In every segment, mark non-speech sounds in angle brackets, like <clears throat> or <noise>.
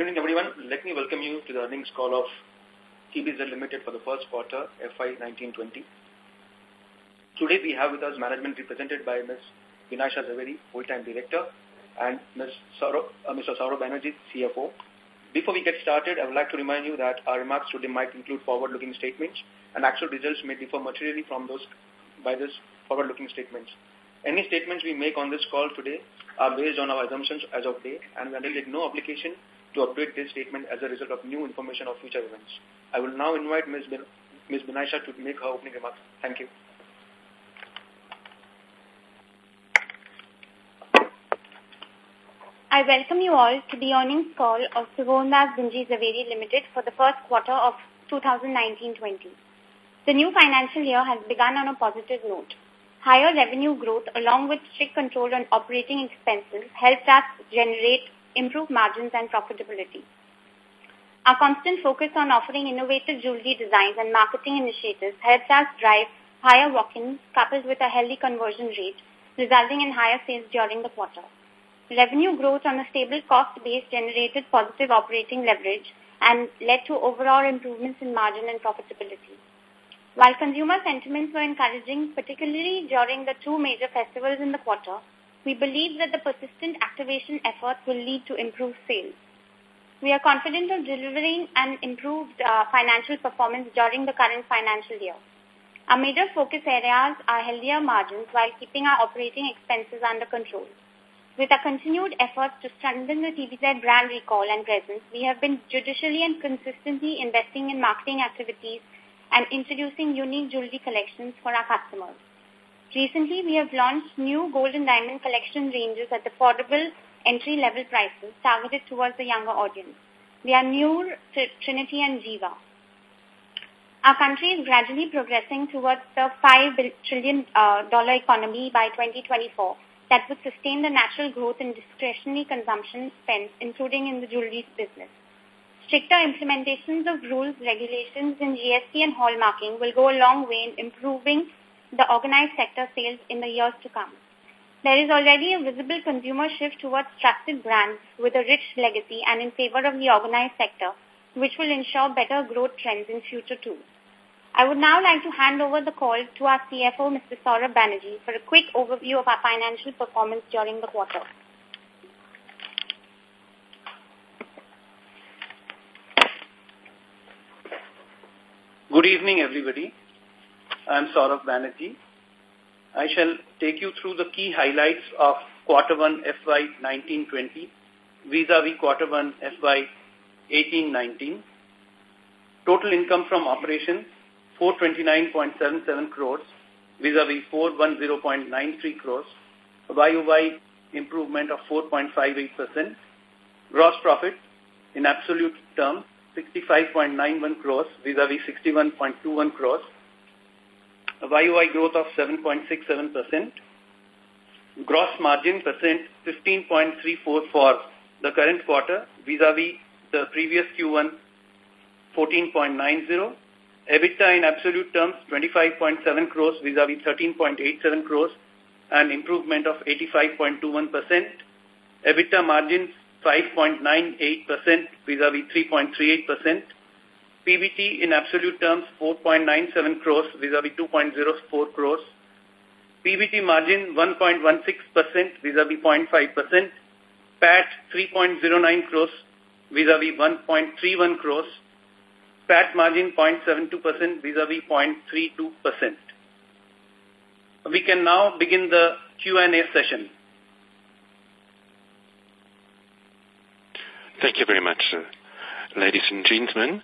Good evening, everyone. Let me welcome you to the earnings call of TBZ Limited for the first quarter FY 1920. Today we have with us management represented by Ms. Binaisha Zaveri, Full-Time Director, and Ms. Saurabh, uh, Mr. Saurabh Banerjee, CFO. Before we get started, I would like to remind you that our remarks today might include forward-looking statements and actual results may differ materially from those by this forward-looking statements. Any statements we make on this call today are based on our assumptions as of date and we undertake no obligation to update this statement as a result of new information or future events. I will now invite Ms. Bin Ms. Binaisha to make her opening remarks. Thank you. I welcome you all to the earnings call of Tribhovandas Bhimji Zaveri Limited for the first quarter of 2019-20. The new financial year has begun on a positive note. Higher revenue growth along with strict control on operating expenses helped us generate improved margins and profitability. Our constant focus on offering innovative jewelry designs and marketing initiatives helps us drive higher walk-ins coupled with a healthy conversion rate, resulting in higher sales during the quarter. Revenue growth on a stable cost base generated positive operating leverage and led to overall improvements in margin and profitability. While consumer sentiments were encouraging, particularly during the two major festivals in the quarter, we believe that the persistent activation efforts will lead to improved sales. We are confident of delivering an improved uh, financial performance during the current financial year. Our major focus areas are healthier margins while keeping our operating expenses under control. With our continued efforts to strengthen the TBZ brand recall and presence, we have been judicially and consistently investing in marketing activities and introducing unique jewelry collections for our customers. Recently, we have launched new gold and diamond collection ranges at affordable entry-level prices targeted towards the younger audience. They are Noor, Trinity and Jiva. Our country is gradually progressing towards the $5 trillion uh, dollar economy by 2024 that would sustain the natural growth in discretionary consumption spend, including in the jewelry business. Stricter implementations of rules, regulations in GST and hallmarking will go a long way in improving the organized sector sales in the years to come. There is already a visible consumer shift towards trusted brands with a rich legacy and in favor of the organized sector, which will ensure better growth trends in future too. I would now like to hand over the call to our CFO, Mr. Saurabh Banerjee, for a quick overview of our financial performance during the quarter. Good evening, everybody. I am Saurabh Banerjee. I shall take you through the key highlights of quarter 1 FY 1920 vis-a-vis quarter 1 FY 18-19. Total income from operations 429.77 crores vis-a-vis 410.93 crores, a YOY improvement of 4.58%. Gross profit in absolute terms 65.91 crores vis-a-vis 61.21 crores, a YOY growth of 7.67%. Gross margin percent 15.34 for the current quarter vis-a-vis -vis the previous Q1 14.90 EBITDA in absolute terms 25.7 crores vis-a-vis 13.87 crores, an improvement of 85.21%. EBITDA margins 5.98% vis-a-vis 3.38%. PBT in absolute terms 4.97 crores vis-a-vis 2.04 crores. PBT margin 1.16% vis-a-vis 0.5%. PAT 3.09 crores vis-a-vis 1.31 crores. PAT margin 0.72% vis-a-vis 0.32%. We can now begin the Q&A session. Thank you very much, sir. Ladies and gentlemen,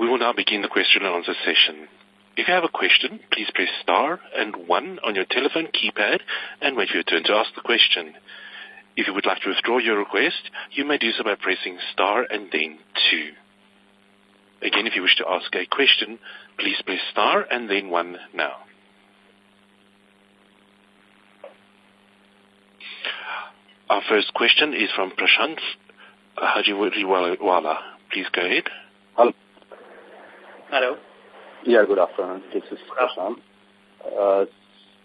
we will now begin the question and answer session. If you have a question, please press star and one on your telephone keypad and wait for your turn to ask the question. If you would like to withdraw your request, you may do so by pressing star and then two. Again, if you wish to ask a question, please press star and then one now. Our first question is from Prashant Hajiwala. Please go ahead. Hello. Yeah, good afternoon. This is Prashant. Uh,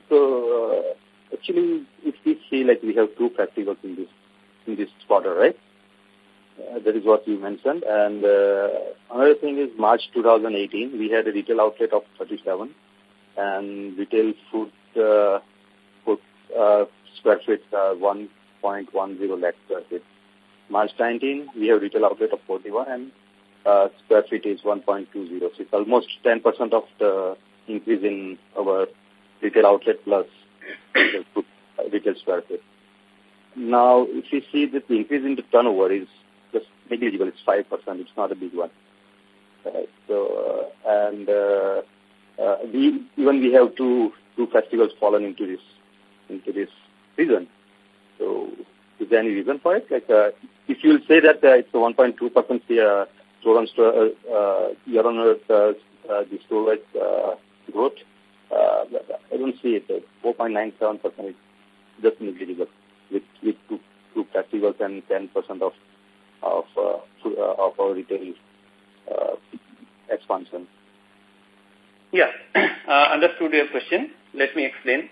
so, uh, actually, if we see like we have two festivals in this in this quarter, right? Uh, that is what you mentioned. And uh, another thing is March 2018, we had a retail outlet of 37 and retail food, uh, food uh, square feet uh, 1.10 lakh square feet. March 19, we have retail outlet of 41 and uh, square feet is 1.20. So it's almost 10% of the increase in our retail outlet plus retail, square feet. Now, if you see that the increase in the turnover is just negligible, it's 5%, it's not a big one. Right. So, uh, and uh, uh, we even we have two two festivals fallen into this into this season. So, is there any reason for it? Like, uh, if you will say that uh, it's a 1.2 percent uh, store on store uh, uh, uh, uh, the store uh, growth, uh, I don't see it. 4.97 percent is just negligible with with two, two festivals and 10 percent of of uh, uh, of our retail uh, expansion. Yeah, <coughs> uh, understood your question. Let me explain.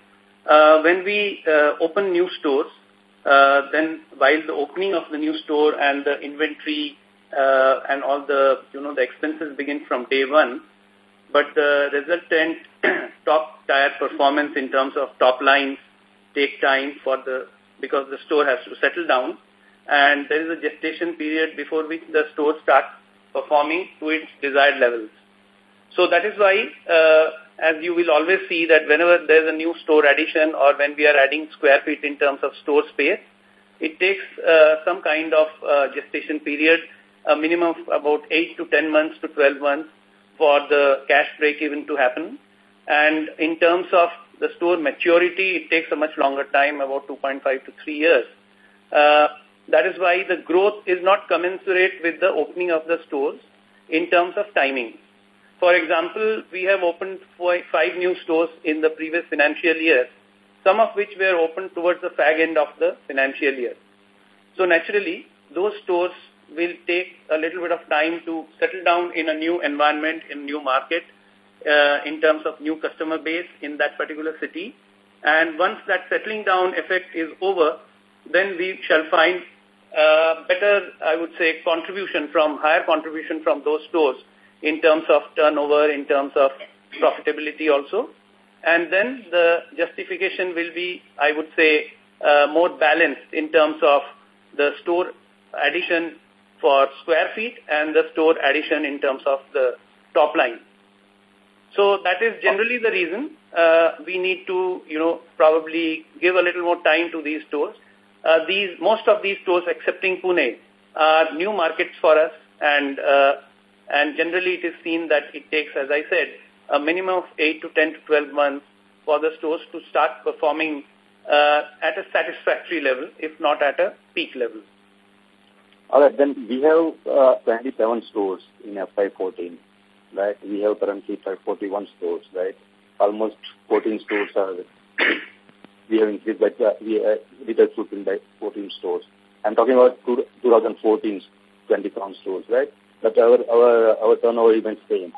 Uh, when we uh, open new stores, uh, then while the opening of the new store and the inventory uh, and all the, you know, the expenses begin from day one, but the resultant <clears throat> top tier performance in terms of top lines take time for the, because the store has to settle down and there is a gestation period before which the store starts performing to its desired levels. So that is why, uh, as you will always see that whenever there is a new store addition or when we are adding square feet in terms of store space, it takes uh, some kind of uh, gestation period, a minimum of about 8 to 10 months to 12 months for the cash break even to happen. And in terms of the store maturity, it takes a much longer time, about 2.5 to 3 years. Uh, that is why the growth is not commensurate with the opening of the stores in terms of timing. For example, we have opened five new stores in the previous financial year, some of which were opened towards the fag end of the financial year. So naturally, those stores will take a little bit of time to settle down in a new environment, in new market, uh, in terms of new customer base in that particular city. And once that settling down effect is over, then we shall find uh, better, I would say, contribution from, higher contribution from those stores in terms of turnover, in terms of profitability also. And then the justification will be, I would say, uh, more balanced in terms of the store addition for square feet and the store addition in terms of the top line. So that is generally the reason uh, we need to, you know, probably give a little more time to these stores. Uh, these most of these stores, excepting Pune, are new markets for us, and uh, and generally it is seen that it takes, as I said, a minimum of 8 to 10 to 12 months for the stores to start performing uh, at a satisfactory level, if not at a peak level. All right, then we have uh, 27 stores in FY14, right? We have currently 41 stores, right? Almost 14 stores are, we have increased by, uh, we, uh, retail footprint by 14 stores. I'm talking about 2014 27 stores, right? but our, our, our turnover remains same.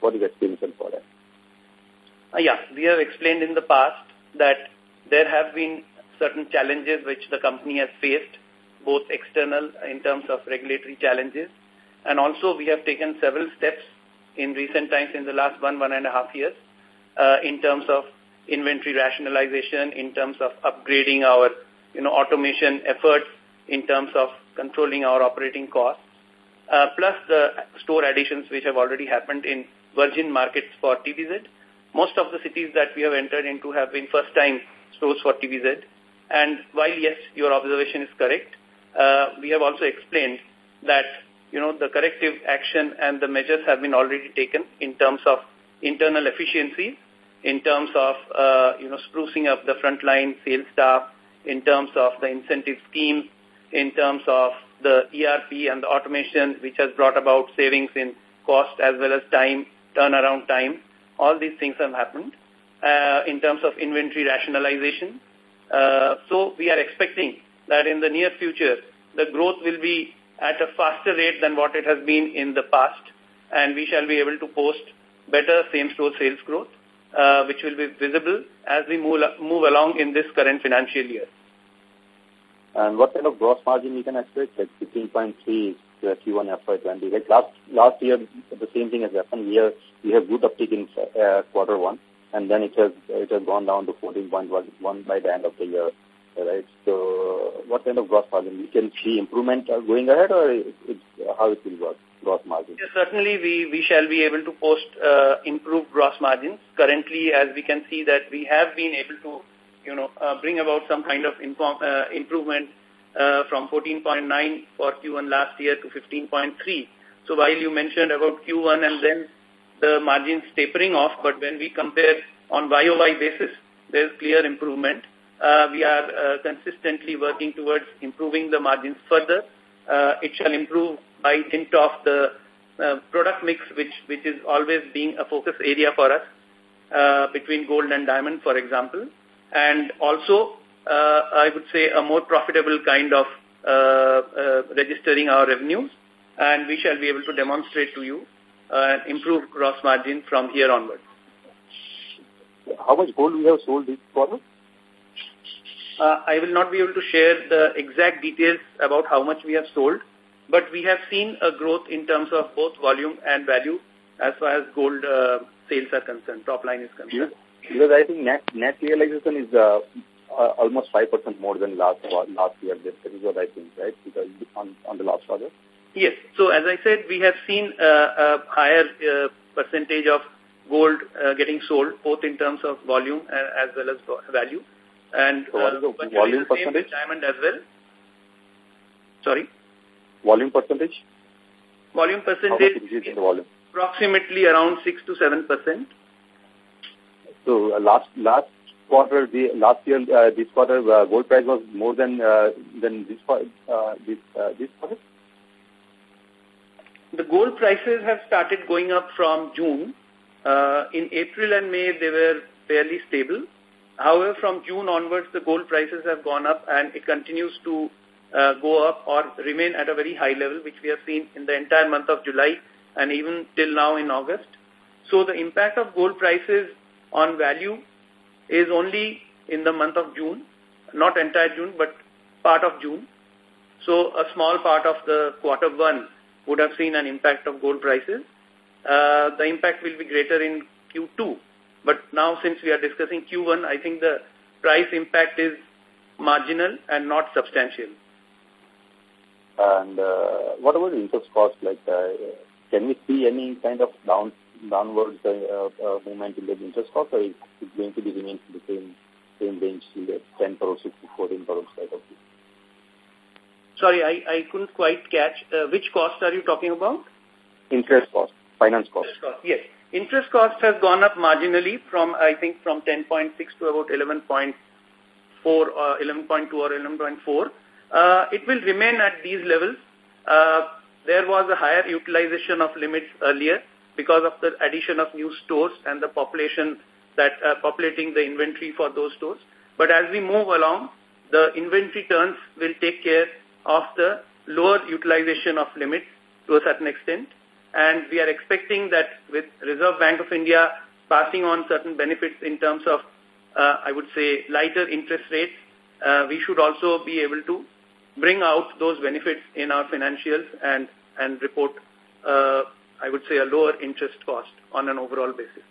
What is the explanation for that? Uh, yeah, we have explained in the past that there have been certain challenges which the company has faced, both external in terms of regulatory challenges, and also we have taken several steps in recent times in the last one, one and a half years uh, in terms of inventory rationalization, in terms of upgrading our you know, automation efforts, in terms of controlling our operating costs uh, plus the store additions which have already happened in virgin markets for TBZ. Most of the cities that we have entered into have been first-time stores for TBZ. And while, yes, your observation is correct, we have also explained that, you know, the corrective action and the measures have been already taken in terms of internal efficiency, in terms of, uh, you know, sprucing up the frontline sales staff, in terms of the incentive schemes, in terms of the ERP and the automation which has brought about savings in cost as well as time, turnaround time. All these things have happened uh, in terms of inventory rationalization. Uh, so we are expecting that in the near future, the growth will be at a faster rate than what it has been in the past, and we shall be able to post better same-store sales growth, uh, which will be visible as we move, move along in this current financial year. And what kind of gross margin we can expect? Like 15.3 uh, Q1 FY20. Like last last year, the same thing has happened. Have we have good uptick in uh, quarter one, and then it has it has gone down to 14.1 by the end of the year. Right. So, what kind of gross margin we can see improvement uh, going ahead, or how it will work? Gross margin. Yes, certainly, we we shall be able to post uh, improved gross margins. Currently, as we can see that we have been able to, you know, uh, bring about some kind of inform, uh, improvement uh, from 14.9 for Q1 last year to 15.3. So while you mentioned about Q1 and then the margins tapering off, but when we compare on YOY basis, there's clear improvement. Uh, we are uh, consistently working towards improving the margins further. Uh, it shall improve by dint of the product mix, which, which is always being a focus area for us between gold and diamond, for example. And also I would say, a more profitable kind of registering our revenues, and we shall be able to demonstrate to you uh, improved gross margin from here onwards. How much gold we have sold this quarter? Uh, I will not be able to share the exact details about how much we have sold, but we have seen a growth in terms of both volume and value as far as gold uh, sales are concerned, top line is concerned. Because I think net, net realization is uh, uh, almost 5% more than last last year. That is what I think, right? Because on, on the last quarter. Yes. So as I said, we have seen uh, a higher uh, percentage of gold uh, getting sold, both in terms of volume as well as value. And so what is the volume percentage? Diamond as well. Sorry. Volume percentage. Volume percentage. is the volume? Approximately around six to seven percent. So uh, last last quarter, the last year, uh, this quarter, uh, gold price was more than uh, than this uh, this uh, this quarter. The gold prices have started going up from June. Uh, in April and May, they were fairly stable. However, from June onwards, the gold prices have gone up and it continues to uh, go up or remain at a very high level, which we have seen in the entire month of July and even till now in August. So the impact of gold prices on value is only in the month of June, not entire June, but part of June. So a small part of the quarter one would have seen an impact of gold prices. Uh, the impact will be greater in Q2. But now since we are discussing Q1, I think the price impact is marginal and not substantial. And uh, what about the interest cost? Like, uh, can we see any kind of down downwards uh, uh, movement in the interest cost, or is it going to be remain the same same range, 10 crores to 14 crores type of thing? Sorry, I, I couldn't quite catch. Uh, which cost are you talking about? Interest cost, finance cost. Interest cost. Yes. Interest cost has gone up marginally from, I think, from 10.6 to about 11.4 or 11.2 or 11.4. Uh, it will remain at these levels. Uh, there was a higher utilization of limits earlier because of the addition of new stores and the population that uh, populating the inventory for those stores. But as we move along, the inventory turns will take care of the lower utilization of limits to a certain extent. And we are expecting that with Reserve Bank of India passing on certain benefits in terms of, uh, I would say, lighter interest rates, uh, we should also be able to bring out those benefits in our financials and, and report uh, I would say, a lower interest cost on an overall basis.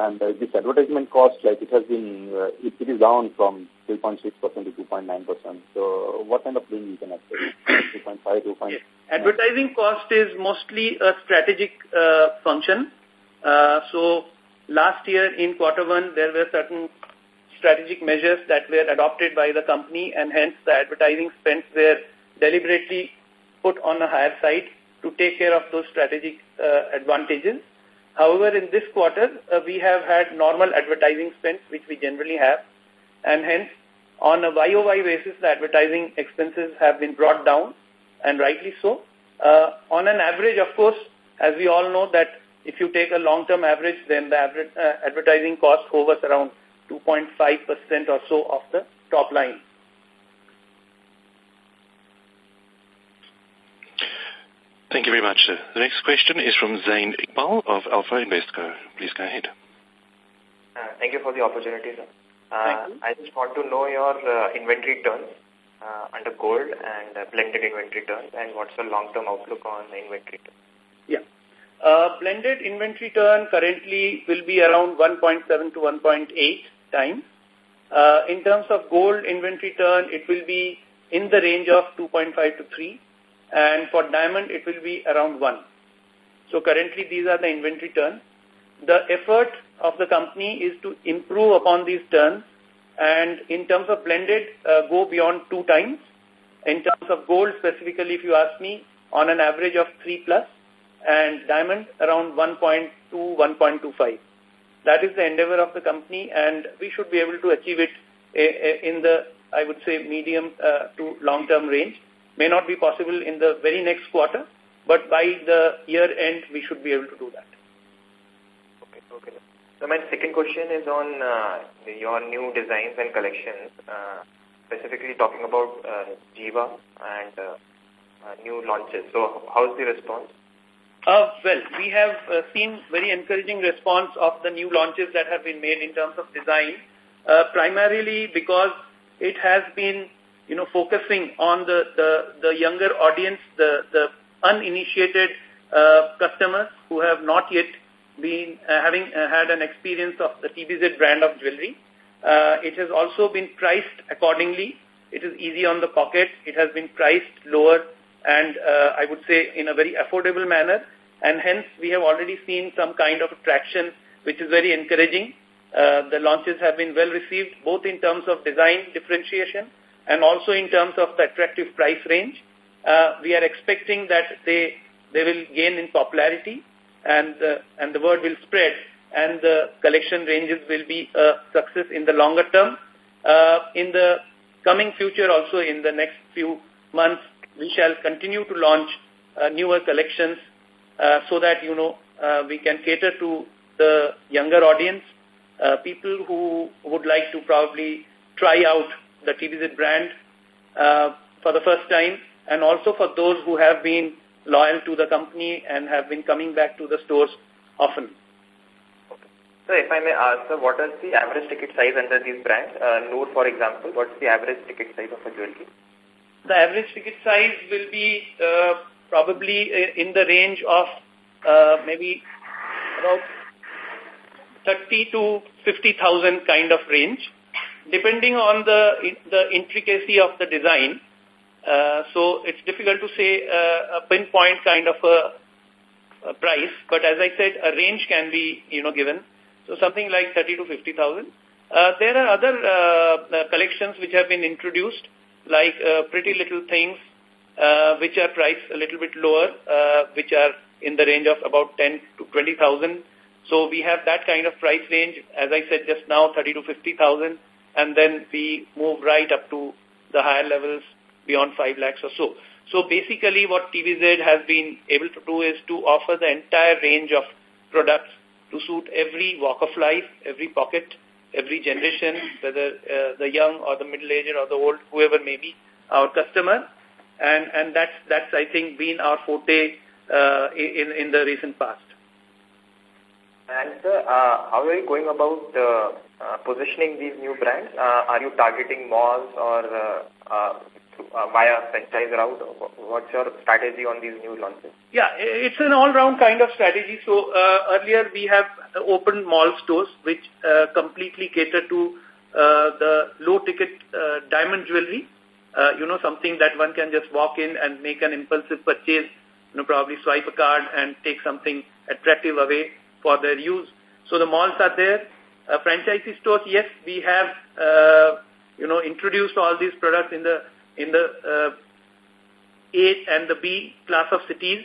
And uh, this advertisement cost, like it has been, uh, it, it is down from 3.6% to 2.9%. So what kind of range you can expect? 2.5, 2.9? Yes. Advertising cost is mostly a strategic uh, function. Uh, so last year in quarter one, there were certain strategic measures that were adopted by the company and hence the advertising spends were deliberately put on a higher side to take care of those strategic uh, advantages. However, in this quarter, uh, we have had normal advertising spends, which we generally have, and hence, on a YOY basis, the advertising expenses have been brought down, and rightly so. Uh, on an average, of course, as we all know that if you take a long-term average, then the average, uh, advertising cost hovers around 2.5% or so of the top line. Thank you very much, sir. The next question is from Zain Iqbal of Alpha Investco. Please go ahead. Uh, thank you for the opportunity, sir. Uh, I just want to know your uh, inventory turns uh, under gold and uh, blended inventory turns and what's the long-term outlook on the inventory turns? Yeah. Uh, blended inventory turn currently will be around 1.7 to 1.8 times. Uh, in terms of gold inventory turn, it will be in the range of 2.5 to 3. And for diamond, it will be around 1. So currently, these are the inventory turns. The effort of the company is to improve upon these turns and in terms of blended, uh, go beyond two times. In terms of gold specifically, if you ask me, on an average of 3 plus and diamond around 1.2, 1.25. That is the endeavor of the company and we should be able to achieve it eh, eh, in the, I would say, medium uh, to long-term range. May not be possible in the very next quarter, but by the year end, we should be able to do that. Okay, okay. So my second question is on uh, your new designs and collections, uh, specifically talking about uh, Jiva and uh, uh, new launches. So how's the response? Uh, well, we have uh, seen very encouraging response of the new launches that have been made in terms of design, uh, primarily because it has been, you know, focusing on the, the, the younger audience, the, the uninitiated uh, customers who have not yet been uh, having uh, had an experience of the TBZ brand of jewelry. Uh, it has also been priced accordingly. It is easy on the pocket. It has been priced lower and uh, I would say in a very affordable manner. And hence, we have already seen some kind of traction, which is very encouraging. Uh, the launches have been well received, both in terms of design differentiation and also in terms of the attractive price range. Uh, we are expecting that they, they will gain in popularity and the, and the word will spread and the collection ranges will be a success in the longer term. Uh, in the coming future also in the next few months, we shall continue to launch uh, newer collections uh, so that, you know, uh, we can cater to the younger audience, uh, people who would like to probably try out the TBZ brand uh, for the first time and also for those who have been loyal to the company and have been coming back to the stores often. So if I may ask, sir, what is the average ticket size under these brands? Uh, Noor, for example, what's the average ticket size of a jewelry? The average ticket size will be uh, probably uh, in the range of uh, maybe about 30 to 50,000 kind of range, depending on the, the intricacy of the design. Uh, so it's difficult to say uh, a pinpoint kind of a, a, price, but as I said, a range can be, you know, given. So something like 30 to 50,000. Uh, there are other uh, uh, collections which have been introduced, like uh, Pretty Little Things, which are priced a little bit lower, which are in the range of about 10 to 20,000. So we have that kind of price range, as I said just now, 30 to 50,000, and then we move right up to the higher levels beyond 5 lakhs or so. So basically what TBZ has been able to do is to offer the entire range of products to suit every walk of life, every pocket, every generation, whether uh, the young or the middle-aged or the old, whoever may be our customer. And, and that's, that's, I think, been our forte uh, in, in the recent past. And uh, how are you going about uh, positioning these new brands? Uh, are you targeting malls or uh, uh, uh, via franchise route? What's your strategy on these new launches? Yeah, it's an all-round kind of strategy. So uh, earlier we have opened mall stores which uh, completely cater to uh, the low-ticket diamond jewelry. You know, something that one can just walk in and make an impulsive purchase, you know, probably swipe a card and take something attractive away for their use. So the malls are there. Uh, franchisee stores, yes, we have, uh, you know, introduced all these products in the in the uh, A and the B class of cities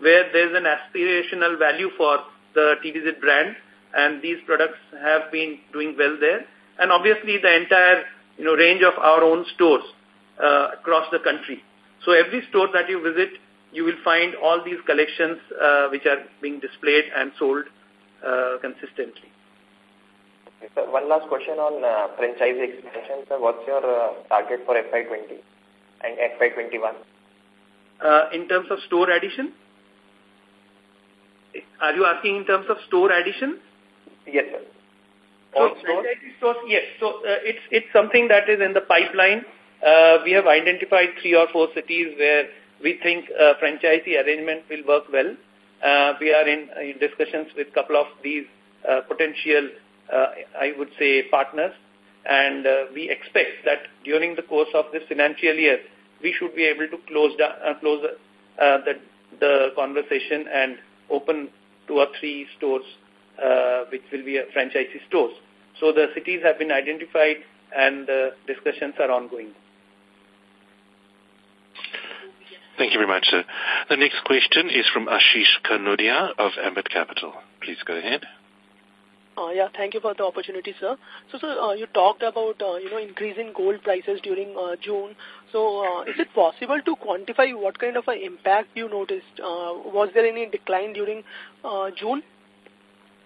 where there's an aspirational value for the TBZ brand and these products have been doing well there. And obviously the entire you know, range of our own stores uh, across the country. So every store that you visit, you will find all these collections uh, which are being displayed and sold uh, consistently. So one last question on uh, franchise expansion. Sir, what's your uh, target for FY20? and FY21? Uh, in terms of store addition? Are you asking in terms of store addition? Yes, sir. all so stores? stores? Yes. So uh, it's it's something that is in the pipeline. Uh, we have identified three or four cities where we think uh, franchisee arrangement will work well. Uh, we are in, in discussions with a couple of these uh, potential, I would say, partners. And uh, we expect that during the course of this financial year, we should be able to close, down, uh, close uh, the, the conversation and open two or three stores, uh, which will be franchisee stores. So the cities have been identified and the discussions are ongoing. Thank you very much, sir. The next question is from Ashish Kanodia of Ambit Capital. Please go ahead. Uh, yeah, thank you for the opportunity, sir. So, sir, uh, you talked about, uh, you know, increasing gold prices during uh, June. So, uh, is it possible to quantify what kind of an impact you noticed? Uh, was there any decline during uh, June?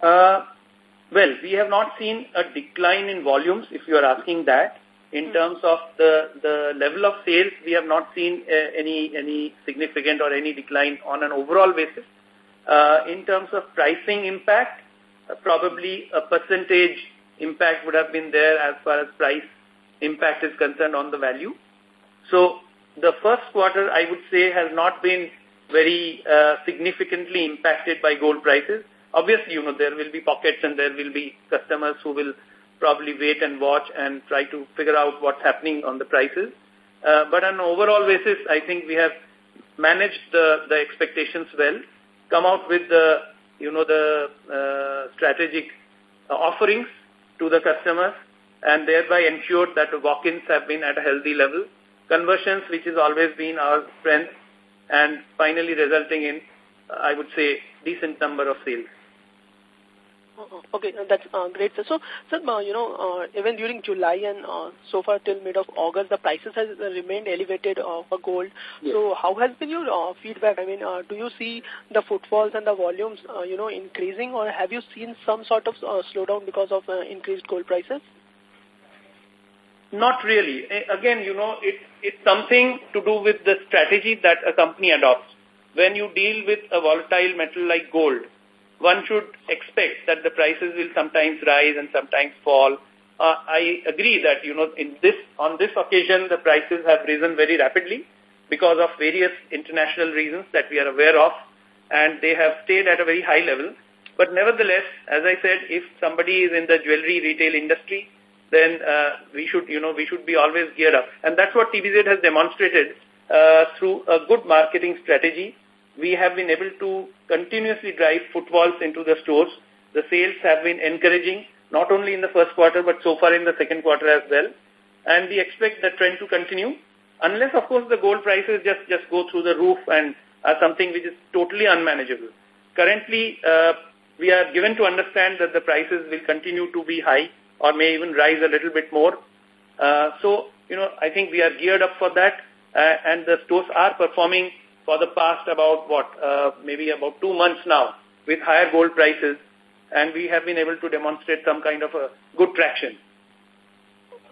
Uh, well, we have not seen a decline in volumes, if you are asking that. In hmm. terms of the, the level of sales, we have not seen uh, any, any significant or any decline on an overall basis. Uh, in terms of pricing impact, probably a percentage impact would have been there as far as price impact is concerned on the value. So the first quarter, I would say, has not been very uh, significantly impacted by gold prices. Obviously, you know, there will be pockets and there will be customers who will probably wait and watch and try to figure out what's happening on the prices. Uh, but on an overall basis, I think we have managed the, the expectations well, come out with the, you know, the uh, strategic offerings to the customers and thereby ensured that walk-ins have been at a healthy level. Conversions, which has always been our strength, and finally resulting in, I would say, decent number of sales. Uh-uh. Okay, that's uh, great. So, sir, uh, you know, uh, even during July and uh, so far till mid of August, the prices has remained elevated uh, for gold. Yes. So, how has been your uh, feedback? I mean, uh, do you see the footfalls and the volumes, uh, you know, increasing, or have you seen some sort of uh, slowdown because of uh, increased gold prices? Not really. Again, you know, it, it's something to do with the strategy that a company adopts. When you deal with a volatile metal like gold, one should expect that the prices will sometimes rise and sometimes fall. Uh, I agree that, you know, in this, on this occasion, the prices have risen very rapidly because of various international reasons that we are aware of, and they have stayed at a very high level. But nevertheless, as I said, if somebody is in the jewelry retail industry, then uh, we should, you know, we should be always geared up. And that's what TBZ has demonstrated uh, through a good marketing strategy we have been able to continuously drive footfalls into the stores. The sales have been encouraging, not only in the first quarter, but so far in the second quarter as well. And we expect the trend to continue, unless, of course, the gold prices just, just go through the roof and are something which is totally unmanageable. Currently, uh, we are given to understand that the prices will continue to be high or may even rise a little bit more. Uh, so, you know, I think we are geared up for that, uh, and the stores are performing for the past about what, uh, maybe about two months now with higher gold prices and we have been able to demonstrate some kind of a good traction.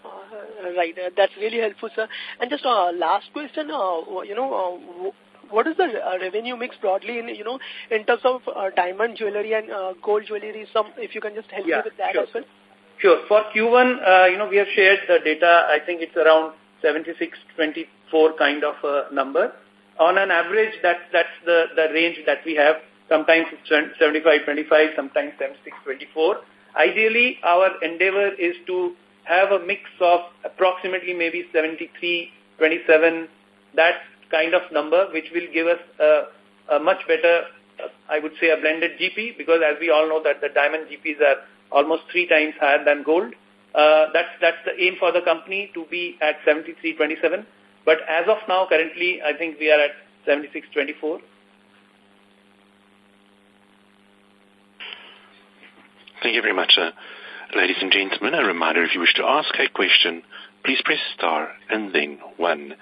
Uh, right, uh, that's really helpful, sir. And just uh, last question, uh, you know, uh, what is the uh, revenue mix broadly in, you know, in terms of uh, diamond jewelry and uh, gold jewelry? Some, if you can just help yeah, me with that sure. as well. Sure. For Q1, uh, you know, we have shared the data. I think it's around 76-24 kind of uh, number on an average, that, that's the, the range that we have. Sometimes it's 75-25, sometimes 76-24. Ideally, our endeavor is to have a mix of approximately maybe 73-27, that kind of number, which will give us a, a much better, I would say, a blended GP, because as we all know that the diamond GPs are almost three times higher than gold. Uh, that's, that's the aim for the company to be at 73-27. But as of now, currently, I think we are at 7624. Thank you very much, sir. Ladies and gentlemen, a reminder, if you wish to ask a question, please press star and then one.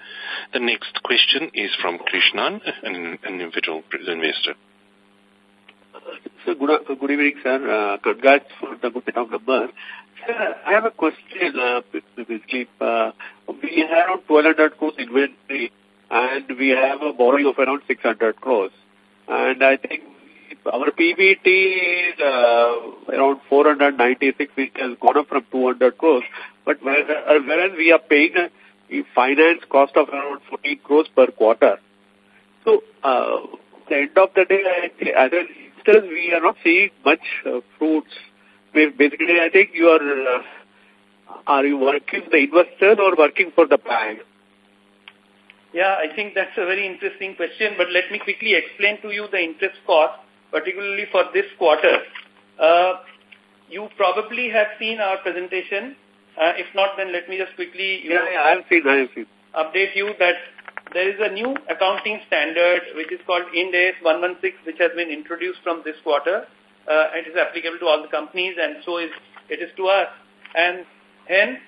The next question is from Krishnan, an, an individual investor. So good, good evening, sir. Uh, congrats for the good set of numbers. I have a question, uh, basically. Uh, we have around 1200 crores inventory and we have a borrowing of around 600 crores. And I think our PBT is uh, around 496, which has gone up from 200 crores. But whereas we are paying a finance cost of around 14 crores per quarter. So, uh, at the end of the day, as an instance, we are not seeing much uh, fruits. Basically, I think you are, uh, are you working the investor or working for the bank? Yeah, I think that's a very interesting question, but let me quickly explain to you the interest cost, particularly for this quarter. Uh, you probably have seen our presentation. Uh, if not, then let me just quickly you yeah, know, yeah, I have seen, I have seen. update you that there is a new accounting standard which is called Ind AS 116 which has been introduced from this quarter. Uh, it is applicable to all the companies and so is it is to us. And hence,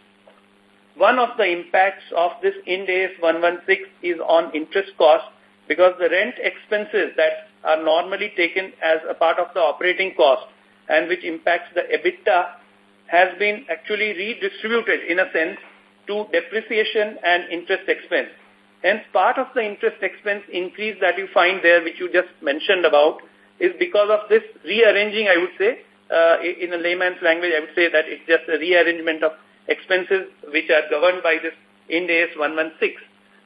one of the impacts of this Ind AS 116 is on interest cost because the rent expenses that are normally taken as a part of the operating cost and which impacts the EBITDA has been actually redistributed in a sense to depreciation and interest expense. Hence, part of the interest expense increase that you find there, which you just mentioned about, is because of this rearranging, I would say, uh, in a layman's language, I would say that it's just a rearrangement of expenses which are governed by this Ind AS 116.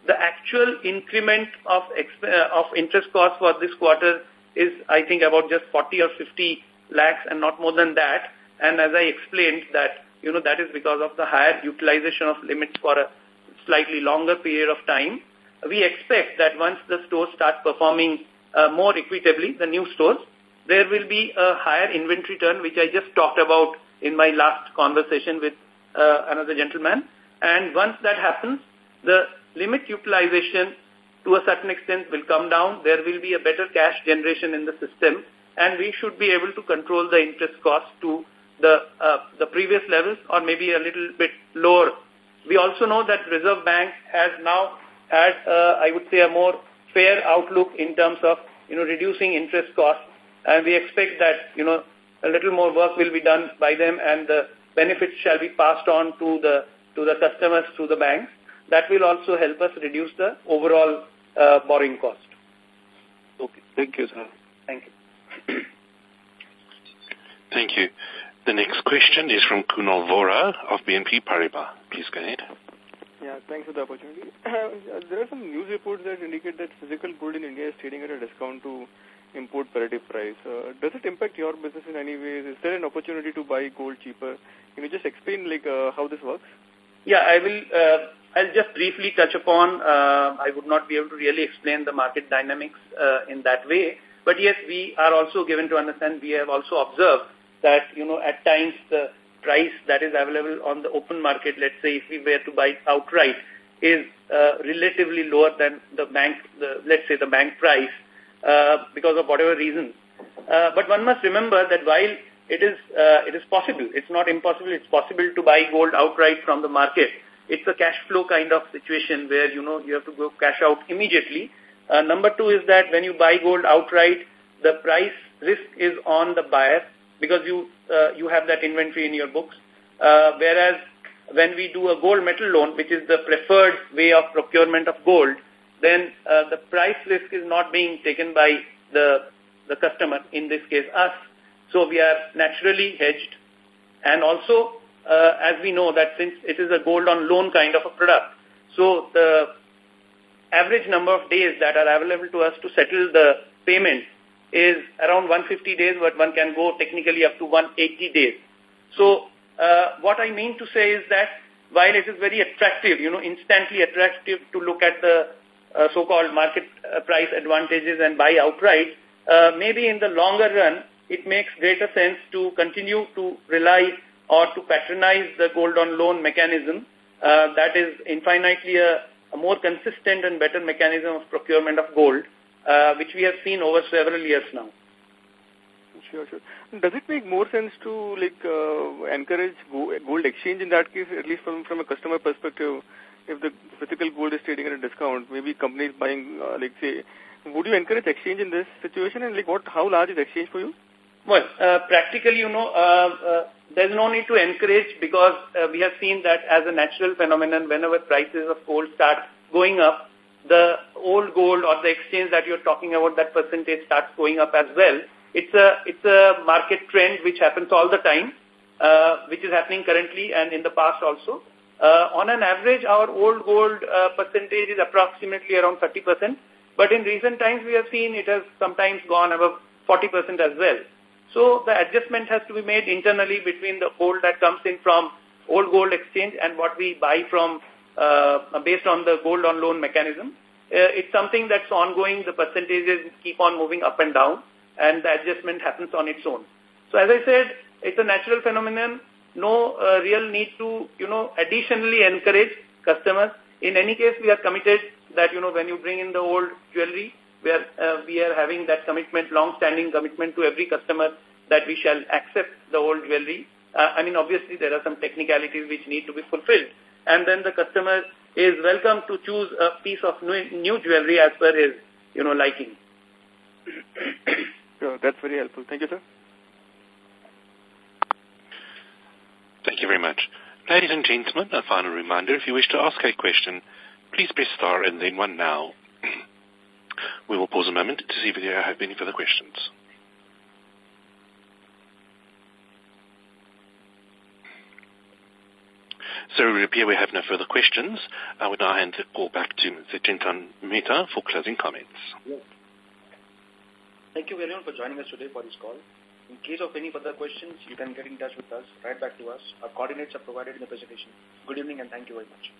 The actual increment of uh, of interest cost for this quarter is, I think, about just 40 or 50 lakhs and not more than that. And as I explained that, you know, that is because of the higher utilization of limits for a slightly longer period of time. We expect that once the stores start performing uh, more equitably, the new stores, there will be a higher inventory turn, which I just talked about in my last conversation with uh, another gentleman. And once that happens, the limit utilization to a certain extent will come down. There will be a better cash generation in the system and we should be able to control the interest cost to the uh, the previous levels or maybe a little bit lower. We also know that Reserve Bank has now had, uh, I would say, a more fair outlook in terms of you know reducing interest costs, and we expect that you know a little more work will be done by them and the benefits shall be passed on to the to the customers through the banks. That will also help us reduce the overall uh, borrowing cost. Okay. Thank you, sir. Thank you. Thank you. The next question is from Kunal Vora of BNP Paribas. Please go ahead. Yeah, thanks for the opportunity. <clears throat> Uh, there are some news reports that indicate that physical gold in India is trading at a discount to import parity price. Uh, does it impact your business in any way? Is there an opportunity to buy gold cheaper? Can you just explain like uh, how this works? Yeah, I will. Uh, I'll just briefly touch upon. Uh, I would not be able to really explain the market dynamics uh, in that way. But yes, we are also given to understand. We have also observed that you know at times the price that is available on the open market, let's say if we were to buy outright, is uh, relatively lower than the bank, the, let's say the bank price. Uh, because of whatever reasons. Uh, but one must remember that while it is uh, it is possible, it's not impossible, it's possible to buy gold outright from the market. It's a cash flow kind of situation where, you know, you have to go cash out immediately. Uh, number two is that when you buy gold outright, the price risk is on the buyer because you uh, you have that inventory in your books. Uh, whereas when we do a gold metal loan, which is the preferred way of procurement of gold, then uh, the price risk is not being taken by the, the customer, in this case us. So we are naturally hedged. And also, uh, as we know that since it is a gold on loan kind of a product, so the average number of days that are available to us to settle the payment is around 150 days, but one can go technically up to 180 days. So uh, what I mean to say is that while it is very attractive, you know, instantly attractive to look at the uh, so-called market uh, price advantages and buy outright, uh, maybe in the longer run, it makes greater sense to continue to rely or to patronize the gold on loan mechanism. Uh, that is infinitely a, a, more consistent and better mechanism of procurement of gold, uh, which we have seen over several years now. Sure, sure. Does it make more sense to like uh, encourage gold exchange in that case, at least from from a customer perspective? if the physical gold is trading at a discount, maybe companies buying, uh, like say, would you encourage exchange in this situation and like what, how large is exchange for you? Well, uh, practically, you know, uh, uh, there's no need to encourage because uh, we have seen that as a natural phenomenon, whenever prices of gold start going up, the old gold or the exchange that you're talking about, that percentage starts going up as well. it's a, it's a market trend which happens all the time, uh, which is happening currently and in the past also. Uh, on an average, our old gold uh, percentage is approximately around 30%, but in recent times we have seen it has sometimes gone above 40% as well. So the adjustment has to be made internally between the gold that comes in from old gold exchange and what we buy from uh, based on the gold on loan mechanism. Uh, it's something that's ongoing. The percentages keep on moving up and down and the adjustment happens on its own. So as I said, it's a natural phenomenon. No uh, real need to, you know, additionally encourage customers. In any case, we are committed that, you know, when you bring in the old jewelry, we are, uh, we are having that commitment, long-standing commitment to every customer that we shall accept the old jewelry. Uh, I mean, obviously, there are some technicalities which need to be fulfilled. And then the customer is welcome to choose a piece of new, new jewelry as per his, you know, liking. <coughs> sure, that's very helpful. Thank you, sir. Thank you very much. Ladies and gentlemen, a final reminder, if you wish to ask a question, please press star and then one now. <coughs> We will pause a moment to see if there have any further questions. It appear we have no further questions. I would now hand the call back to. Chintan Mehta for closing comments. Thank you everyone for joining us today for this call. In case of any further questions, you can get in touch with us, write back to us. Our coordinates are provided in the presentation. Good evening and thank you very much.